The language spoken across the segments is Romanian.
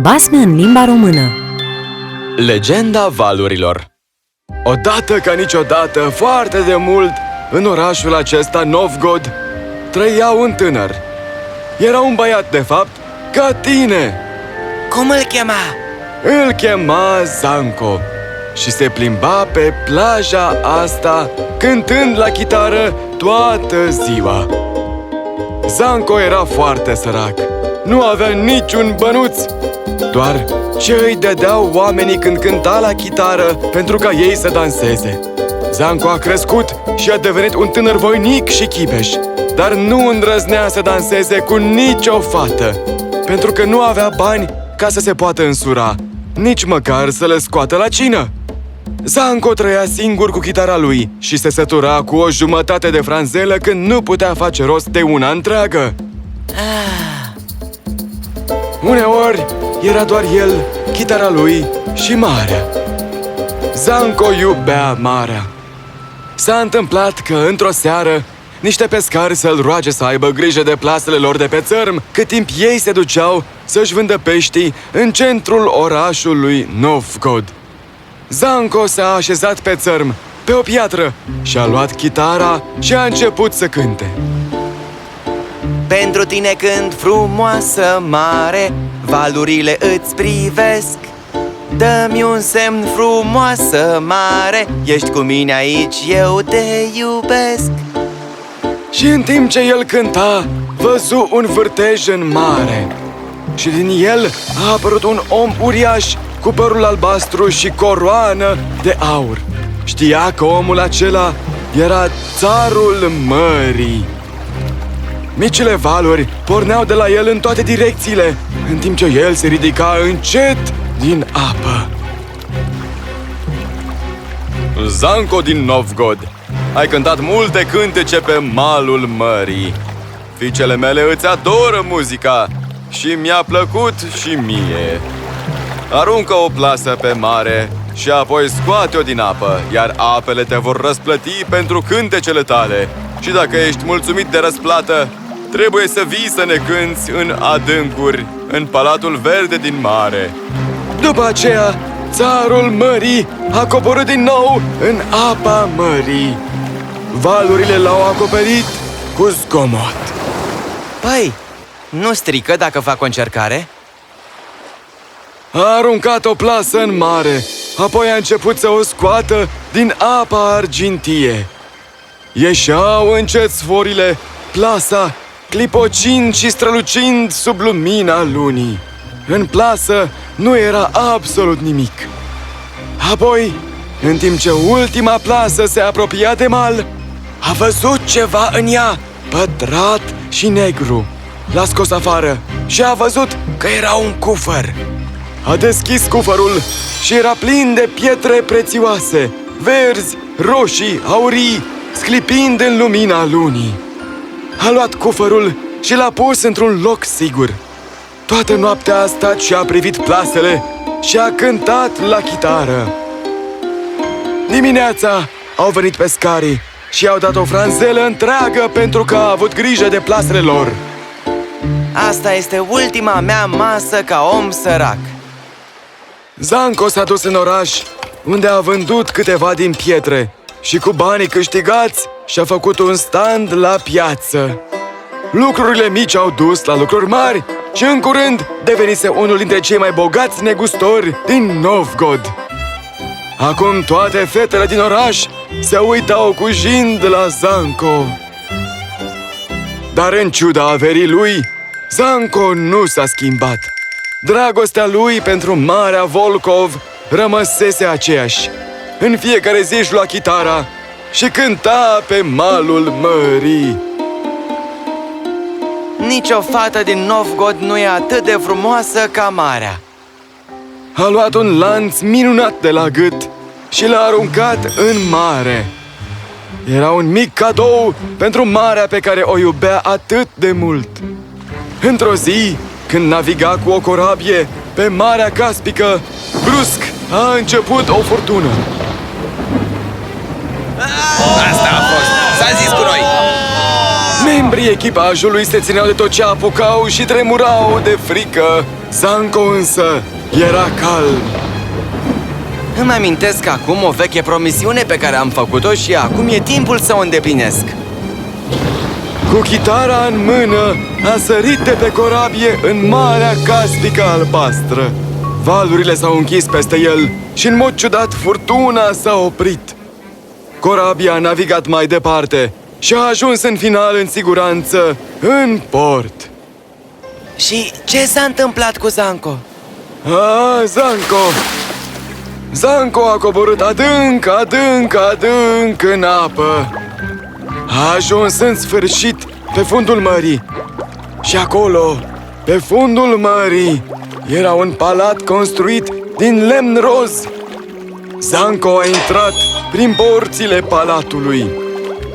Basme în limba română Legenda valurilor Odată ca niciodată, foarte de mult, în orașul acesta, Novgod, trăia un tânăr. Era un băiat, de fapt, ca tine. Cum îl chema? Îl chema Zanco și se plimba pe plaja asta, cântând la chitară toată ziua. Zanco era foarte sărac, nu avea niciun bănuț, doar ce îi dădeau oamenii când cânta la chitară pentru ca ei să danseze. Zanco a crescut și a devenit un tânăr voinic și chipeș, dar nu îndrăznea să danseze cu nicio fată, pentru că nu avea bani ca să se poată însura, nici măcar să le scoată la cină. Zanco trăia singur cu chitara lui și se sătura cu o jumătate de franzelă când nu putea face rost de una întreagă. Uneori era doar el, chitara lui și marea. Zanco iubea marea. S-a întâmplat că, într-o seară, niște pescari să-l roage să aibă grijă de plasele lor de pe țărm, cât timp ei se duceau să-și vândă peștii în centrul orașului Novgod. Zanco s-a așezat pe țărm, pe o piatră, și-a luat chitara și a început să cânte. Pentru tine când frumoasă mare Valurile îți privesc Dă-mi un semn frumoasă mare Ești cu mine aici, eu te iubesc Și în timp ce el cânta, văzu un vârtej în mare. Și din el a apărut un om uriaș cu părul albastru și coroană de aur. Știa că omul acela era țarul mării. Micile valuri porneau de la el în toate direcțiile, în timp ce el se ridica încet din apă. Zanco din Novgod, ai cântat multe cântece pe malul mării. Fiicele mele îți adoră muzica și mi-a plăcut și mie. Aruncă o plasă pe mare și apoi scoate-o din apă, iar apele te vor răsplăti pentru cântecele tale. Și dacă ești mulțumit de răsplată, trebuie să vii să ne cânți în adâncuri, în palatul verde din mare. După aceea, țarul mării a coborât din nou în apa mării. Valurile l-au acoperit cu zgomot. Păi, nu strică dacă fac o încercare? A aruncat o plasă în mare, apoi a început să o scoată din apa argintie. Ieșeau încet sforile, plasa, clipocind și strălucind sub lumina lunii. În plasă nu era absolut nimic. Apoi, în timp ce ultima plasă se apropia de mal, a văzut ceva în ea, pătrat și negru. L-a scos afară și a văzut că era un cufăr. A deschis cufărul și era plin de pietre prețioase, verzi, roșii, aurii, sclipind în lumina lunii. A luat cufărul și l-a pus într-un loc sigur. Toată noaptea a stat și a privit plasele și a cântat la chitară. Dimineața au venit pescarii și i-au dat o franzelă întreagă pentru că a avut grijă de plasele lor. Asta este ultima mea masă ca om sărac Zanco s-a dus în oraș, unde a vândut câteva din pietre și cu banii câștigați și-a făcut un stand la piață. Lucrurile mici au dus la lucruri mari și în curând devenise unul dintre cei mai bogați negustori din Novgod. Acum toate fetele din oraș se uitau cu jind la Zanco. Dar în ciuda averii lui, Zanco nu s-a schimbat. Dragostea lui pentru Marea Volkov rămăsese aceeași. În fiecare zi își lua chitara și cânta pe malul mării. Nici o fată din Novgod nu e atât de frumoasă ca marea A luat un lanț minunat de la gât și l-a aruncat în mare. Era un mic cadou pentru marea pe care o iubea atât de mult. Într-o zi, când naviga cu o corabie pe Marea Caspică, brusc a început o furtună. Membrii echipajului se țineau de tot ce apucau și tremurau de frică. Zanco însă era calm. Îmi amintesc acum o veche promisiune pe care am făcut-o și acum e timpul să o îndeplinesc. Cu chitara în mână, a sărit de pe corabie în Marea Caspică albastră. Valurile s-au închis peste el și, în mod ciudat, furtuna s-a oprit. Corabia a navigat mai departe și a ajuns în final în siguranță în port. Și ce s-a întâmplat cu Zanco? Ah, Zanco! Zanco a coborât adânc, adânc, adânc în apă. A ajuns în sfârșit pe fundul mării. Și acolo, pe fundul mării, era un palat construit din lemn roz. Zanco a intrat prin porțile palatului.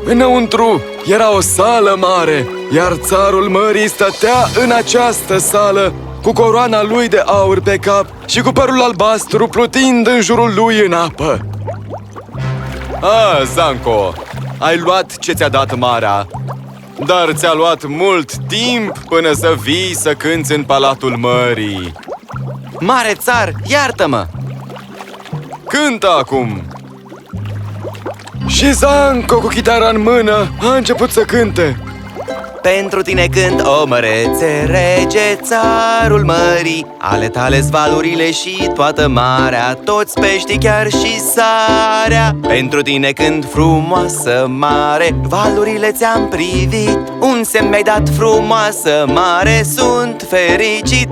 Înăuntru era o sală mare, iar țarul mării stătea în această sală cu coroana lui de aur pe cap și cu părul albastru plutind în jurul lui în apă. Ah, Zanco, ai luat ce ți-a dat marea, dar ți-a luat mult timp până să vii să cânți în Palatul Mării. Mare țar, iartă-mă! Cântă acum! Și Zanco, cu chitara în mână, a început să cânte. Pentru tine cânt, o mărețe, rege, țarul mării Ale tale valurile și toată marea Toți peștii chiar și sarea. Pentru tine cânt, frumoasă mare Valurile ți-am privit. Un semn mi-ai dat, frumoasă mare Sunt fericit.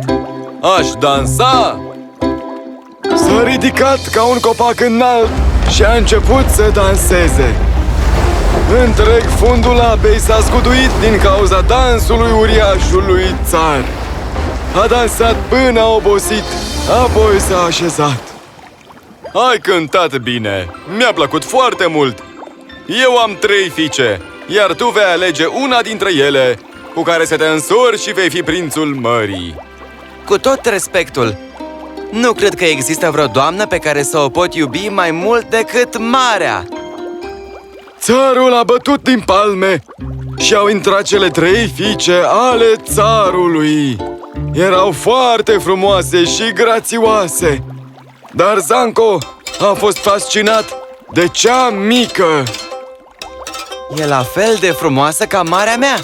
Aș dansa! S-a ridicat ca un copac înalt și a început să danseze. Întreg fundul apei s-a scuduit din cauza dansului uriașului țar. A dansat până a obosit, apoi s-a așezat. Ai cântat bine! Mi-a plăcut foarte mult! Eu am trei fiice, iar tu vei alege una dintre ele cu care să te însori și vei fi prințul mării. Cu tot respectul Nu cred că există vreo doamnă pe care să o pot iubi mai mult decât marea Țarul a bătut din palme și au intrat cele trei fiice ale țarului. Erau foarte frumoase și grațioase, dar Zanco a fost fascinat de cea mică. E la fel de frumoasă ca marea mea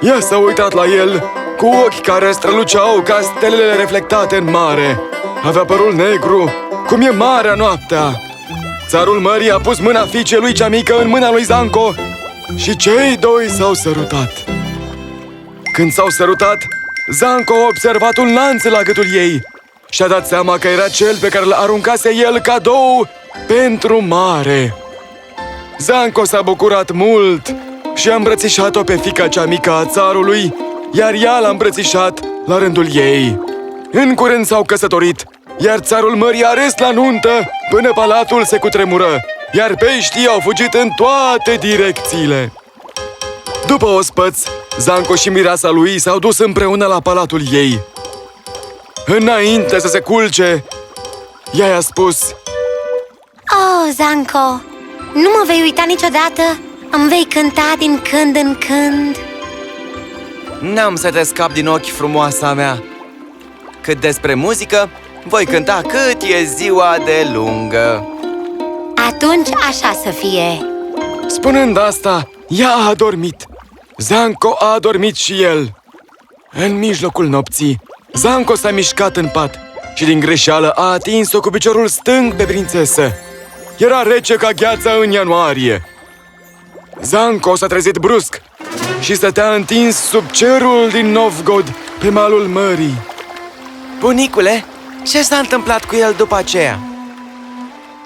Ea s-a uitat la el cu ochi care străluceau ca stelele reflectate în mare. Avea părul negru, cum e marea noaptea. Țarul mării a pus mâna fiicei lui cea mică în mâna lui Zanco și cei doi s-au sărutat. Când s-au sărutat, Zanco a observat un lanț la gâtul ei și a dat seama că era cel pe care l aruncase el cadou pentru mare. Zanco s-a bucurat mult și a îmbrățișat-o pe fica cea mică a țarului, iar ea l-a îmbrățișat la rândul ei. În curând s-au căsătorit, iar țarul mării a rest la nuntă până palatul se cutremură, iar peștii au fugit în toate direcțiile. După ospăț, Zanco și mireasa lui s-au dus împreună la palatul ei. Înainte să se culce, ea i-a spus Oh, Zanco, nu mă vei uita niciodată? Îmi vei cânta din când în când? N-am să te scap din ochi, frumoasa mea Cât despre muzică, voi cânta cât e ziua de lungă Atunci așa să fie Spunând asta, ea a adormit. Zanco a adormit și el. În mijlocul nopții, Zanco s-a mișcat în pat și din greșeală a atins-o cu piciorul stâng pe prințesă. Era rece ca gheața în ianuarie. Zanco s-a trezit brusc și stătea întins sub cerul din Novgod, pe malul mării. Bunicule, ce s-a întâmplat cu el după aceea?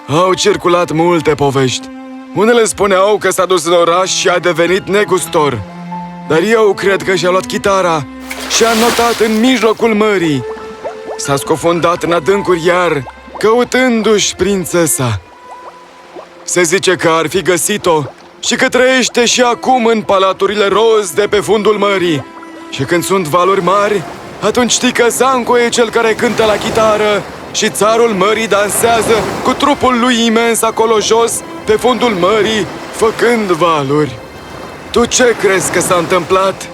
Au circulat multe povești. Unele spuneau că s-a dus în oraș și a devenit negustor. Dar eu cred că și-a luat chitara și a notat în mijlocul mării. S-a scufundat în adâncuri iar, căutându-și prințesa. Se zice că ar fi găsit-o și că trăiește și acum în palaturile roz de pe fundul mării. Și când sunt valuri mari, atunci știi că Zanco e cel care cântă la chitară și țarul mării dansează cu trupul lui imens acolo jos, pe fundul mării, făcând valuri. Tu ce crezi că s-a întâmplat?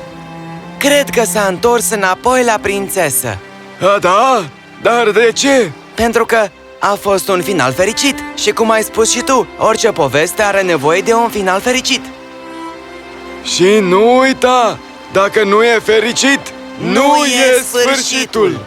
Cred că s-a întors înapoi la prințesă A, da? Dar de ce? Pentru că a fost un final fericit Și cum ai spus și tu, orice poveste are nevoie de un final fericit Și nu uita, dacă nu e fericit, nu, Nu e e sfârșitul! sfârșitul.